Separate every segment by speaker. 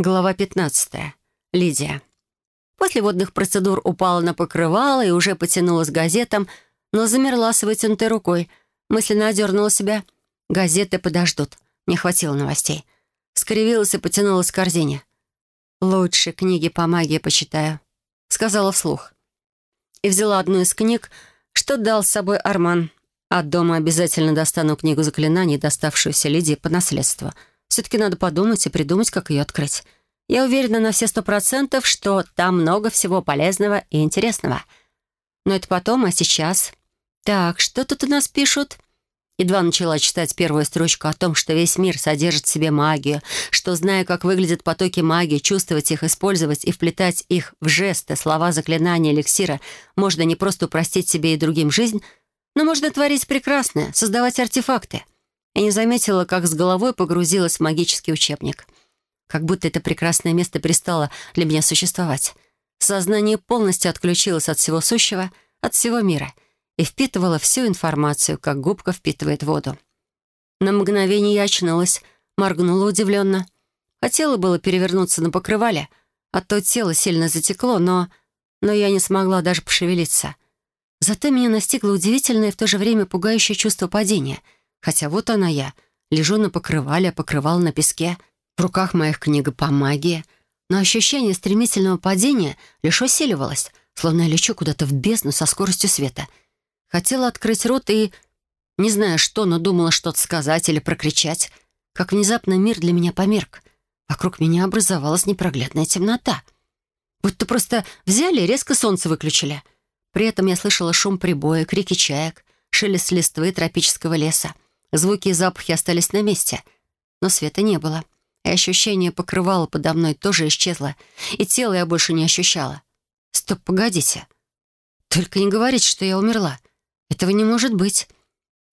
Speaker 1: Глава 15. Лидия. После водных процедур упала на покрывало и уже потянулась газетам, но замерла с вытянутой рукой. Мысленно одернула себя. Газеты подождут. Не хватило новостей. Скривилась и потянулась к корзине. «Лучше книги по магии почитаю», — сказала вслух. И взяла одну из книг, что дал с собой Арман. От дома обязательно достану книгу заклинаний, доставшуюся Лидии по наследству — все-таки надо подумать и придумать, как ее открыть. Я уверена на все сто процентов, что там много всего полезного и интересного. Но это потом, а сейчас... Так, что тут у нас пишут? Едва начала читать первую строчку о том, что весь мир содержит в себе магию, что, зная, как выглядят потоки магии, чувствовать их, использовать и вплетать их в жесты, слова, заклинания, эликсира, можно не просто упростить себе и другим жизнь, но можно творить прекрасное, создавать артефакты — я не заметила, как с головой погрузилась в магический учебник. Как будто это прекрасное место перестало для меня существовать. Сознание полностью отключилось от всего сущего, от всего мира и впитывало всю информацию, как губка впитывает воду. На мгновение я очнулась, моргнула удивленно. Хотела было перевернуться на покрывале, а то тело сильно затекло, но... Но я не смогла даже пошевелиться. Зато меня настигло удивительное и в то же время пугающее чувство падения — Хотя вот она я, лежу на покрывале, покрывал на песке, в руках моих книга по магии. Но ощущение стремительного падения лишь усиливалось, словно я лечу куда-то в бездну со скоростью света. Хотела открыть рот и... Не знаю что, но думала что-то сказать или прокричать. Как внезапно мир для меня померк. Вокруг меня образовалась непроглядная темнота. Будто просто взяли и резко солнце выключили. При этом я слышала шум прибоя, крики чаек, шелест листвы тропического леса. Звуки и запахи остались на месте, но света не было. И ощущение покрывало подо мной тоже исчезло, и тело я больше не ощущала. Стоп, погодите. Только не говорите, что я умерла. Этого не может быть.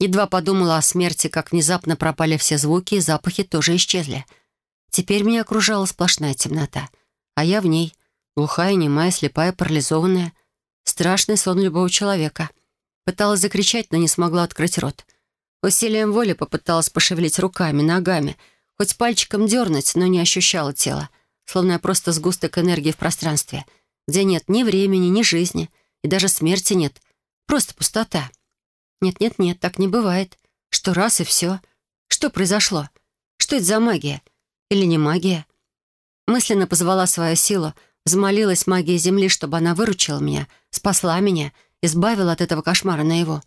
Speaker 1: Едва подумала о смерти, как внезапно пропали все звуки, и запахи тоже исчезли. Теперь меня окружала сплошная темнота, а я в ней, глухая, немая, слепая, парализованная. Страшный сон любого человека. Пыталась закричать, но не смогла открыть рот. Усилием воли попыталась пошевелить руками, ногами, хоть пальчиком дернуть, но не ощущала тела, словно я просто сгусток энергии в пространстве, где нет ни времени, ни жизни, и даже смерти нет. Просто пустота. Нет-нет-нет, так не бывает. Что раз и все. Что произошло? Что это за магия? Или не магия? Мысленно позвала свою силу, взмолилась магией Земли, чтобы она выручила меня, спасла меня, избавила от этого кошмара на его.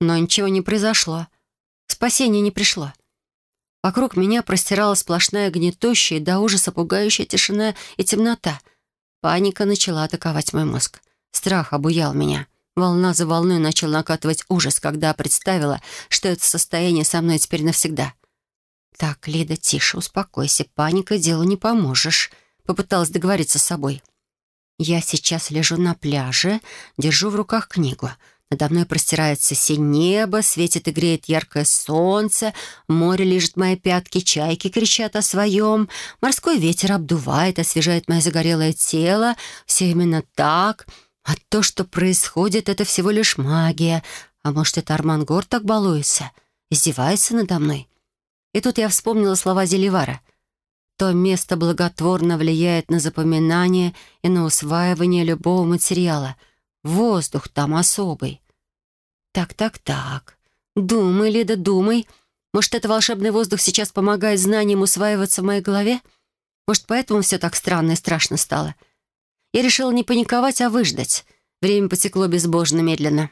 Speaker 1: Но ничего не произошло. Спасение не пришло. Вокруг меня простиралась сплошная гнетущая до ужаса пугающая тишина и темнота. Паника начала атаковать мой мозг. Страх обуял меня. Волна за волной начал накатывать ужас, когда представила, что это состояние со мной теперь навсегда. «Так, Лида, тише, успокойся. Паника делу не поможешь», — попыталась договориться с собой. «Я сейчас лежу на пляже, держу в руках книгу. Надо мной простирается синь небо, светит и греет яркое солнце, море лежит мои пятки, чайки кричат о своем, морской ветер обдувает, освежает мое загорелое тело. Все именно так. А то, что происходит, это всего лишь магия. А может, это Арман Гор так балуется? Издевается надо мной? И тут я вспомнила слова Зеливара. То место благотворно влияет на запоминание и на усваивание любого материала — Воздух там особый. Так-так-так. Думай, Лида, думай. Может, это волшебный воздух сейчас помогает знаниям усваиваться в моей голове? Может, поэтому все так странно и страшно стало? Я решила не паниковать, а выждать. Время потекло безбожно медленно.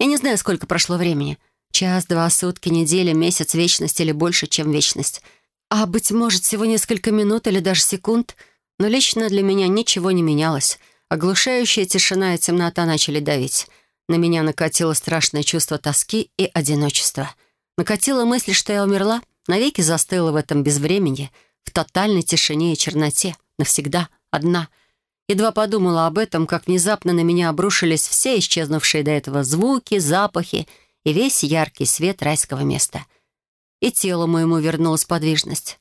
Speaker 1: Я не знаю, сколько прошло времени. Час, два, сутки, неделя, месяц, вечность или больше, чем вечность. А, быть может, всего несколько минут или даже секунд. Но лично для меня ничего не менялось. Оглушающая тишина и темнота начали давить. На меня накатило страшное чувство тоски и одиночества. Накатила мысль, что я умерла, навеки застыла в этом безвремени, в тотальной тишине и черноте, навсегда, одна. Едва подумала об этом, как внезапно на меня обрушились все исчезнувшие до этого звуки, запахи и весь яркий свет райского места. И телу моему вернулась подвижность.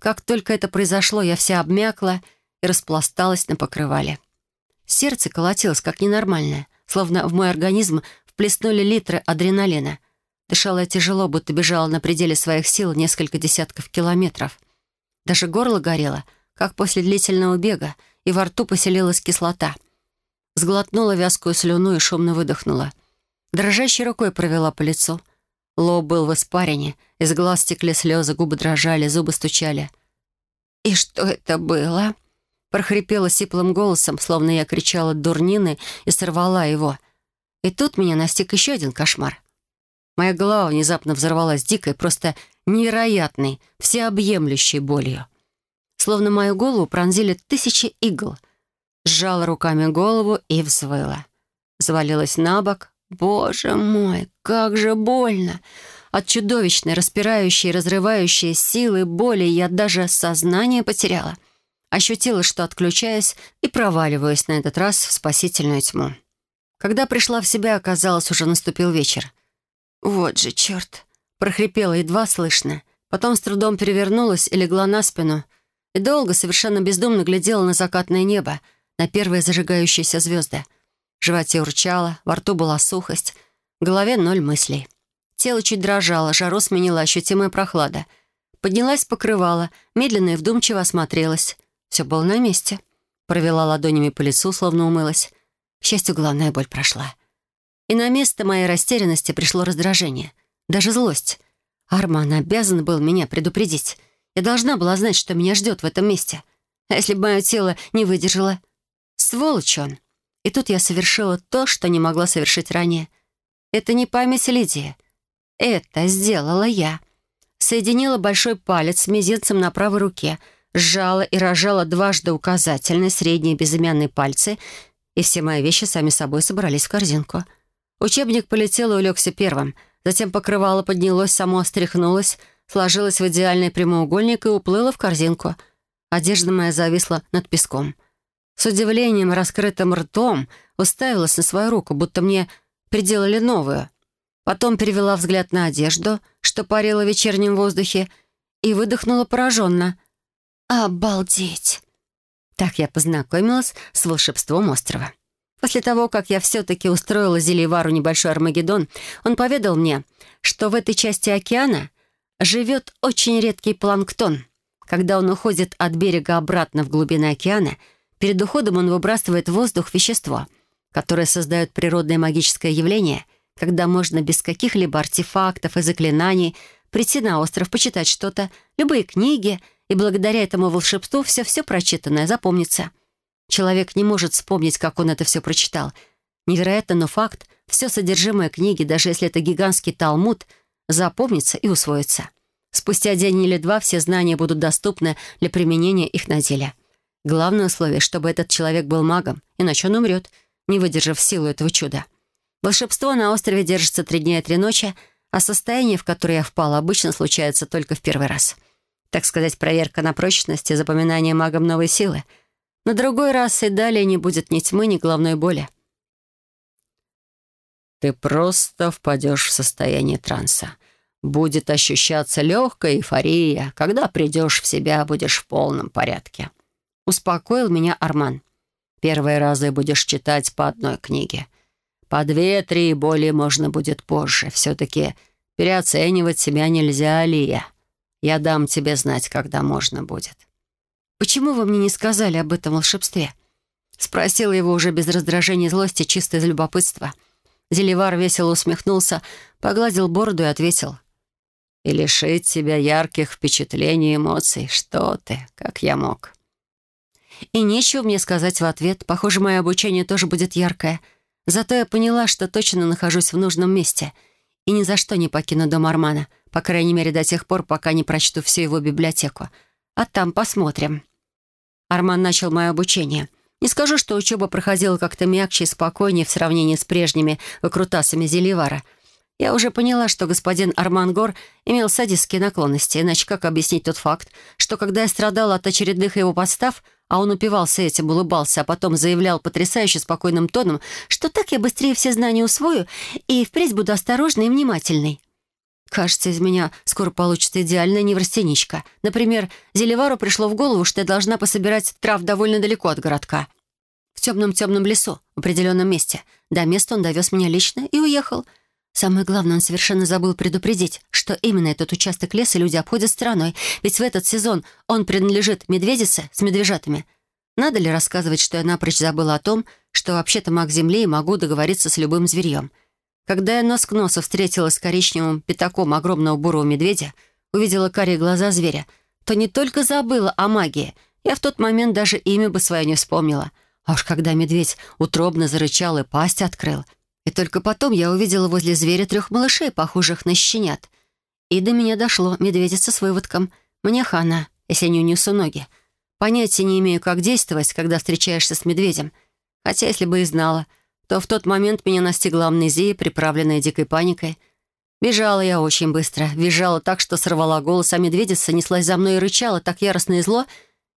Speaker 1: Как только это произошло, я вся обмякла и распласталась на покрывале. Сердце колотилось, как ненормальное, словно в мой организм вплеснули литры адреналина. Дышала я тяжело, будто бежала на пределе своих сил несколько десятков километров. Даже горло горело, как после длительного бега, и во рту поселилась кислота. Сглотнула вязкую слюну и шумно выдохнула. Дрожащей рукой провела по лицу. Лоб был в испарине, из глаз стекли слезы, губы дрожали, зубы стучали. «И что это было?» Прохрипела сиплым голосом, словно я кричала дурнины и сорвала его. И тут меня настиг еще один кошмар. Моя голова внезапно взорвалась дикой, просто невероятной, всеобъемлющей болью. Словно мою голову пронзили тысячи игл. Сжала руками голову и взвыла. Завалилась на бок. Боже мой, как же больно! От чудовищной, распирающей, разрывающей силы боли я даже сознание потеряла — Ощутила, что отключаюсь и проваливаюсь на этот раз в спасительную тьму. Когда пришла в себя, оказалось, уже наступил вечер. «Вот же черт!» — прохрипела едва слышно. Потом с трудом перевернулась и легла на спину. И долго, совершенно бездумно глядела на закатное небо, на первые зажигающиеся звезды. В животе урчало, во рту была сухость, в голове ноль мыслей. Тело чуть дрожало, жару сменила ощутимая прохлада. Поднялась покрывала, медленно и вдумчиво осмотрелась. Все было на месте. Провела ладонями по лицу, словно умылась. К счастью, главная боль прошла. И на место моей растерянности пришло раздражение. Даже злость. Арман обязан был меня предупредить. Я должна была знать, что меня ждет в этом месте. А если бы мое тело не выдержало? Сволочь он. И тут я совершила то, что не могла совершить ранее. Это не память Лидии. Это сделала я. Соединила большой палец с мизинцем на правой руке — сжала и рожала дважды указательные, средние безымянные пальцы, и все мои вещи сами собой собрались в корзинку. Учебник полетел и улегся первым, затем покрывало поднялось, само стряхнулось, сложилось в идеальный прямоугольник и уплыло в корзинку. Одежда моя зависла над песком. С удивлением, раскрытым ртом, уставилась на свою руку, будто мне приделали новую. Потом перевела взгляд на одежду, что парила в вечернем воздухе, и выдохнула пораженно — «Обалдеть!» Так я познакомилась с волшебством острова. После того, как я все-таки устроила Зельевару небольшой Армагеддон, он поведал мне, что в этой части океана живет очень редкий планктон. Когда он уходит от берега обратно в глубины океана, перед уходом он выбрасывает в воздух вещество, которое создает природное магическое явление, когда можно без каких-либо артефактов и заклинаний прийти на остров, почитать что-то, любые книги — и благодаря этому волшебству все-все прочитанное запомнится. Человек не может вспомнить, как он это все прочитал. Невероятно, но факт, все содержимое книги, даже если это гигантский талмуд, запомнится и усвоится. Спустя день или два все знания будут доступны для применения их на деле. Главное условие, чтобы этот человек был магом, иначе он умрет, не выдержав силу этого чуда. Волшебство на острове держится три дня и три ночи, а состояние, в которое я впала, обычно случается только в первый раз — так сказать, проверка на прочность и запоминание магом новой силы. На другой раз и далее не будет ни тьмы, ни головной боли. Ты просто впадешь в состояние транса. Будет ощущаться легкая эйфория. Когда придешь в себя, будешь в полном порядке. Успокоил меня Арман. Первые разы будешь читать по одной книге. По две-три более можно будет позже. Все-таки переоценивать себя нельзя, Алия. Я дам тебе знать, когда можно будет». «Почему вы мне не сказали об этом волшебстве?» Спросила его уже без раздражения и злости, чисто из любопытства. Зеливар весело усмехнулся, погладил бороду и ответил. «И лишить тебя ярких впечатлений и эмоций. Что ты, как я мог?» И нечего мне сказать в ответ. Похоже, мое обучение тоже будет яркое. Зато я поняла, что точно нахожусь в нужном месте и ни за что не покину дом Армана — по крайней мере, до тех пор, пока не прочту всю его библиотеку. А там посмотрим. Арман начал мое обучение. Не скажу, что учеба проходила как-то мягче и спокойнее в сравнении с прежними выкрутасами Зеливара. Я уже поняла, что господин Арман Гор имел садистские наклонности, иначе как объяснить тот факт, что когда я страдала от очередных его подстав, а он упивался этим, улыбался, а потом заявлял потрясающе спокойным тоном, что так я быстрее все знания усвою и впредь буду осторожной и внимательной. Кажется, из меня скоро получится идеальная неврастеничка. Например, Зелевару пришло в голову, что я должна пособирать трав довольно далеко от городка. В темном-темном лесу, в определенном месте. До места он довез меня лично и уехал. Самое главное, он совершенно забыл предупредить, что именно этот участок леса люди обходят стороной, ведь в этот сезон он принадлежит медведице с медвежатами. Надо ли рассказывать, что я напрочь забыла о том, что вообще-то маг земли и могу договориться с любым зверьем? Когда я нос к носу встретилась с коричневым пятаком огромного бурого медведя, увидела карие глаза зверя, то не только забыла о магии, я в тот момент даже имя бы свое не вспомнила. А уж когда медведь утробно зарычал и пасть открыл — и только потом я увидела возле зверя трех малышей, похожих на щенят. И до меня дошло медведица с выводком. Мне хана, если не унесу ноги. Понятия не имею, как действовать, когда встречаешься с медведем. Хотя, если бы и знала, то в тот момент меня настигла амнезия, приправленная дикой паникой. Бежала я очень быстро. Бежала так, что сорвала голос, а медведица неслась за мной и рычала так яростно и зло.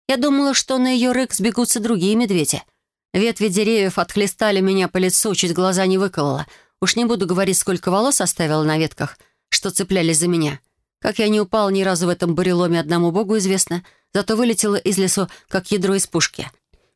Speaker 1: Я думала, что на ее рык сбегутся другие медведи — Ветви деревьев отхлестали меня по лицу, чуть глаза не выколола. Уж не буду говорить, сколько волос оставила на ветках, что цеплялись за меня. Как я не упал ни разу в этом буреломе, одному богу известно, зато вылетела из лесу, как ядро из пушки.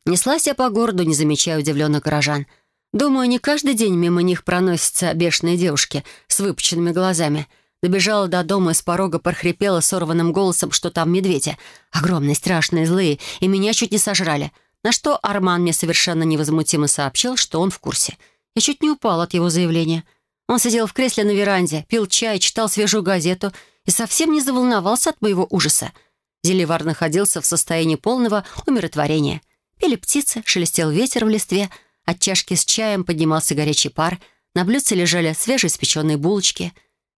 Speaker 1: Неслась я по городу, не замечая удивленных горожан. Думаю, не каждый день мимо них проносятся бешеные девушки с выпученными глазами. Добежала до дома и с порога прохрипела сорванным голосом, что там медведи. Огромные, страшные, злые, и меня чуть не сожрали — на что Арман мне совершенно невозмутимо сообщил, что он в курсе. Я чуть не упал от его заявления. Он сидел в кресле на веранде, пил чай, читал свежую газету и совсем не заволновался от моего ужаса. Зеливар находился в состоянии полного умиротворения. Пели птицы, шелестел ветер в листве, от чашки с чаем поднимался горячий пар, на блюдце лежали свежеиспеченные булочки.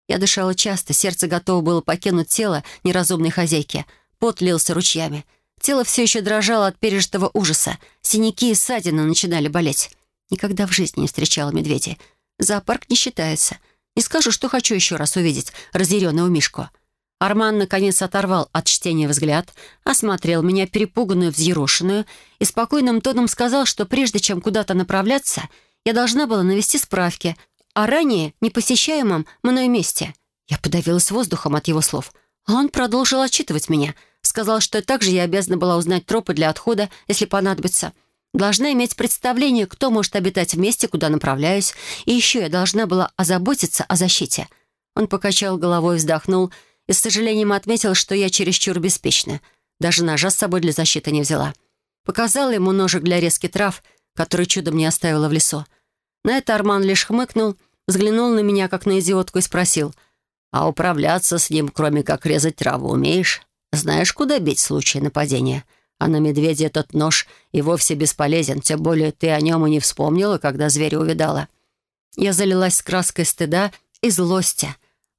Speaker 1: Я дышала часто, сердце готово было покинуть тело неразумной хозяйки. Пот лился ручьями. Тело все еще дрожало от пережитого ужаса. Синяки и ссадины начинали болеть. Никогда в жизни не встречала медведей. Зоопарк не считается. Не скажу, что хочу еще раз увидеть разъяренного Мишку. Арман, наконец, оторвал от чтения взгляд, осмотрел меня, перепуганную, взъерошенную, и спокойным тоном сказал, что прежде чем куда-то направляться, я должна была навести справки о ранее непосещаемом мной месте. Я подавилась воздухом от его слов, а он продолжил отчитывать меня — Сказал, что также я обязана была узнать тропы для отхода, если понадобится. Должна иметь представление, кто может обитать в месте, куда направляюсь. И еще я должна была озаботиться о защите. Он покачал головой, вздохнул и с сожалением отметил, что я чересчур беспечна. Даже ножа с собой для защиты не взяла. Показала ему ножик для резки трав, который чудом не оставила в лесу. На это Арман лишь хмыкнул, взглянул на меня, как на идиотку, и спросил, «А управляться с ним, кроме как резать траву, умеешь?» Знаешь, куда бить в случае нападения? А на медведя этот нож и вовсе бесполезен, тем более ты о нем и не вспомнила, когда зверя увидала». Я залилась краской стыда и злости.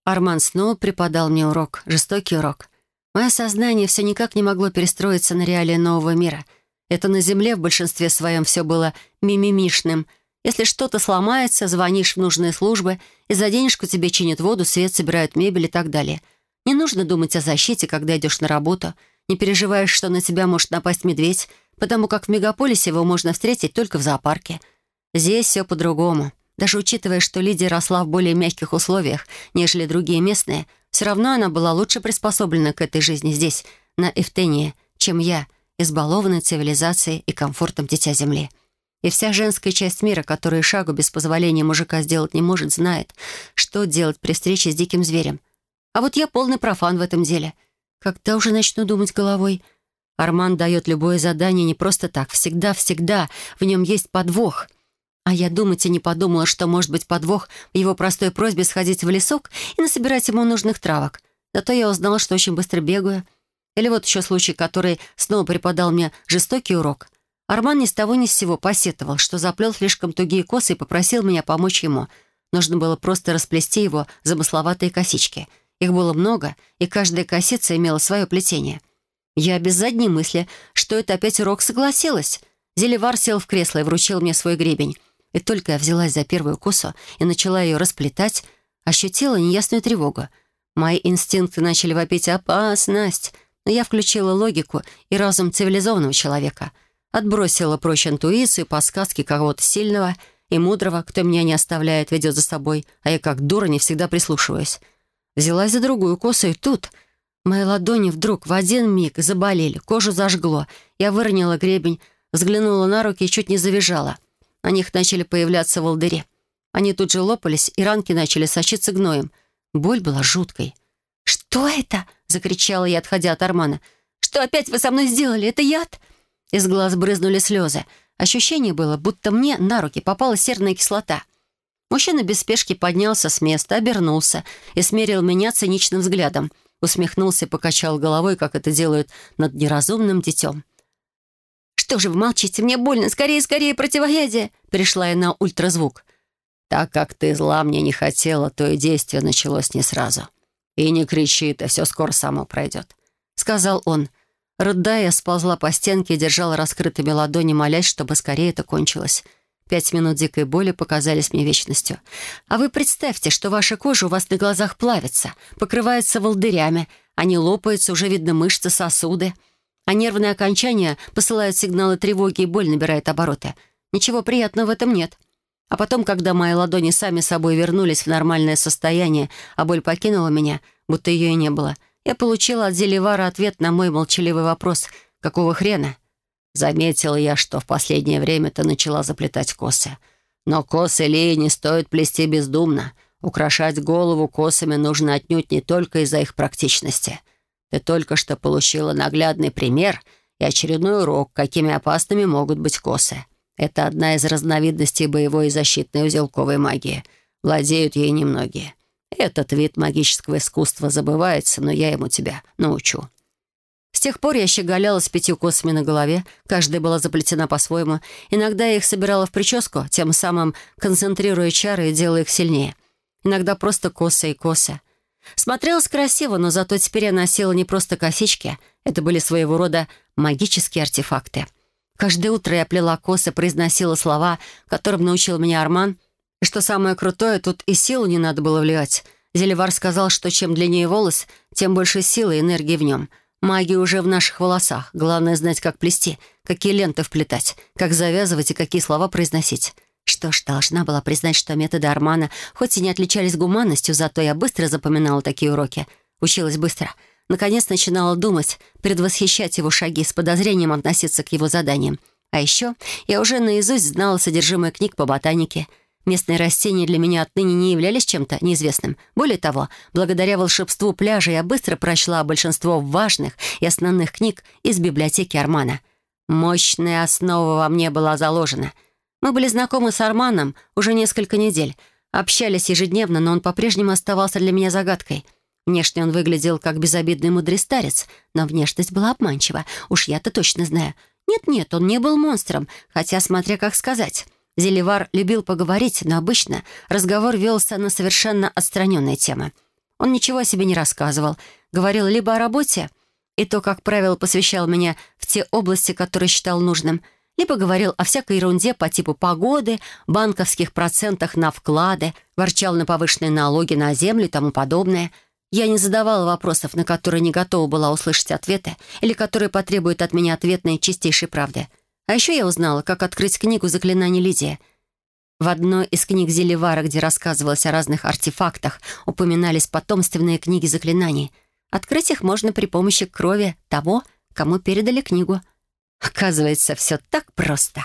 Speaker 1: Арман снова преподал мне урок, жестокий урок. Мое сознание все никак не могло перестроиться на реалии нового мира. Это на Земле в большинстве своем все было мимимишным. Если что-то сломается, звонишь в нужные службы, и за денежку тебе чинят воду, свет, собирают мебель и так далее — не нужно думать о защите, когда идешь на работу. Не переживаешь, что на тебя может напасть медведь, потому как в мегаполисе его можно встретить только в зоопарке. Здесь все по-другому. Даже учитывая, что Лидия росла в более мягких условиях, нежели другие местные, все равно она была лучше приспособлена к этой жизни здесь, на Эфтении, чем я, избалованной цивилизацией и комфортом Дитя Земли. И вся женская часть мира, которая шагу без позволения мужика сделать не может, знает, что делать при встрече с диким зверем. А вот я полный профан в этом деле. Когда уже начну думать головой? Арман дает любое задание не просто так. Всегда-всегда в нем есть подвох. А я думать и не подумала, что может быть подвох в его простой просьбе сходить в лесок и насобирать ему нужных травок. Зато я узнала, что очень быстро бегаю. Или вот еще случай, который снова преподал мне жестокий урок. Арман ни с того ни с сего посетовал, что заплел слишком тугие косы и попросил меня помочь ему. Нужно было просто расплести его замысловатые косички — их было много, и каждая косица имела свое плетение. Я без задней мысли, что это опять урок, согласилась. Зелевар сел в кресло и вручил мне свой гребень. И только я взялась за первую косу и начала ее расплетать, ощутила неясную тревогу. Мои инстинкты начали вопить «опасность», но я включила логику и разум цивилизованного человека, отбросила прочь интуицию подсказки кого-то сильного и мудрого, кто меня не оставляет, ведет за собой, а я как дура не всегда прислушиваюсь. Взялась за другую косу, и тут мои ладони вдруг в один миг заболели, кожу зажгло. Я выронила гребень, взглянула на руки и чуть не завизжала. На них начали появляться волдыри. Они тут же лопались, и ранки начали сочиться гноем. Боль была жуткой. «Что это?» — закричала я, отходя от Армана. «Что опять вы со мной сделали? Это яд?» Из глаз брызнули слезы. Ощущение было, будто мне на руки попала серная кислота. Мужчина без спешки поднялся с места, обернулся и смерил меня циничным взглядом. Усмехнулся и покачал головой, как это делают над неразумным детем. «Что же вы молчите? Мне больно! Скорее, скорее, противоядие!» Перешла я на ультразвук.
Speaker 2: «Так как ты зла мне не хотела, то и действие началось не сразу. И не кричи ты, все скоро само пройдет», — сказал он. Рыдая, сползла по стенке и держала раскрытыми ладони, молясь, чтобы скорее это кончилось. Пять минут дикой боли показались мне вечностью. А вы представьте, что ваша кожа у вас на глазах плавится, покрывается волдырями, они лопаются, уже видно мышцы, сосуды. А нервные окончания посылают сигналы тревоги, и боль набирает обороты. Ничего приятного в этом нет. А потом, когда мои ладони сами собой вернулись в нормальное состояние, а боль покинула меня, будто ее и не было — я получила от Зеливара ответ на мой молчаливый вопрос «Какого хрена?» Заметила я, что в последнее время ты начала заплетать косы. Но косы Лии не стоит плести бездумно. Украшать голову косами нужно отнюдь не только из-за их практичности. Ты только что получила наглядный пример и очередной урок, какими опасными могут быть косы. Это одна из разновидностей боевой и защитной узелковой магии. Владеют ей немногие. Этот вид магического искусства забывается, но я ему тебя научу». С тех пор я щеголяла с пятью косами на голове, каждая была заплетена по-своему. Иногда я их собирала в прическу, тем самым концентрируя чары и делая их сильнее. Иногда просто косы и косы. Смотрелась красиво, но зато теперь я носила не просто косички, это были своего рода магические артефакты. Каждое утро я плела косы, произносила слова, которым научил меня Арман, и что самое крутое, тут и силу не надо было вливать. Зелевар сказал, что чем длиннее волос, тем больше силы и энергии в нем. Магия уже в наших волосах. Главное знать, как плести, какие ленты вплетать, как завязывать и какие слова произносить. Что ж, должна была признать, что методы Армана хоть и не отличались гуманностью, зато я быстро запоминала такие уроки. Училась быстро. Наконец начинала думать, предвосхищать его шаги, с подозрением относиться к его заданиям. А еще я уже наизусть знала содержимое книг по ботанике — Местные растения для меня отныне не являлись чем-то неизвестным. Более того, благодаря волшебству пляжа я быстро прочла большинство важных и основных книг из библиотеки Армана. Мощная основа во мне была заложена. Мы были знакомы с Арманом уже несколько недель. Общались ежедневно, но он по-прежнему оставался для меня загадкой. Внешне он выглядел как безобидный мудрый старец, но внешность была обманчива. Уж я-то точно знаю. Нет-нет, он не был монстром, хотя смотря как сказать. Зеливар любил поговорить, но обычно разговор велся на совершенно отстраненные темы. Он ничего о себе не рассказывал, говорил либо о работе, и то, как правило, посвящал меня в те области, которые считал нужным, либо говорил о всякой ерунде по типу погоды, банковских процентах на вклады, ворчал на повышенные налоги на землю и тому подобное. Я не задавала вопросов, на которые не готова была услышать ответы, или которые потребуют от меня ответной чистейшей правды — а еще я узнала, как открыть книгу заклинаний Лидия. В одной из книг Зелевара, где рассказывалось о разных артефактах, упоминались потомственные книги заклинаний. Открыть их можно при помощи крови того, кому передали книгу. Оказывается, все так просто.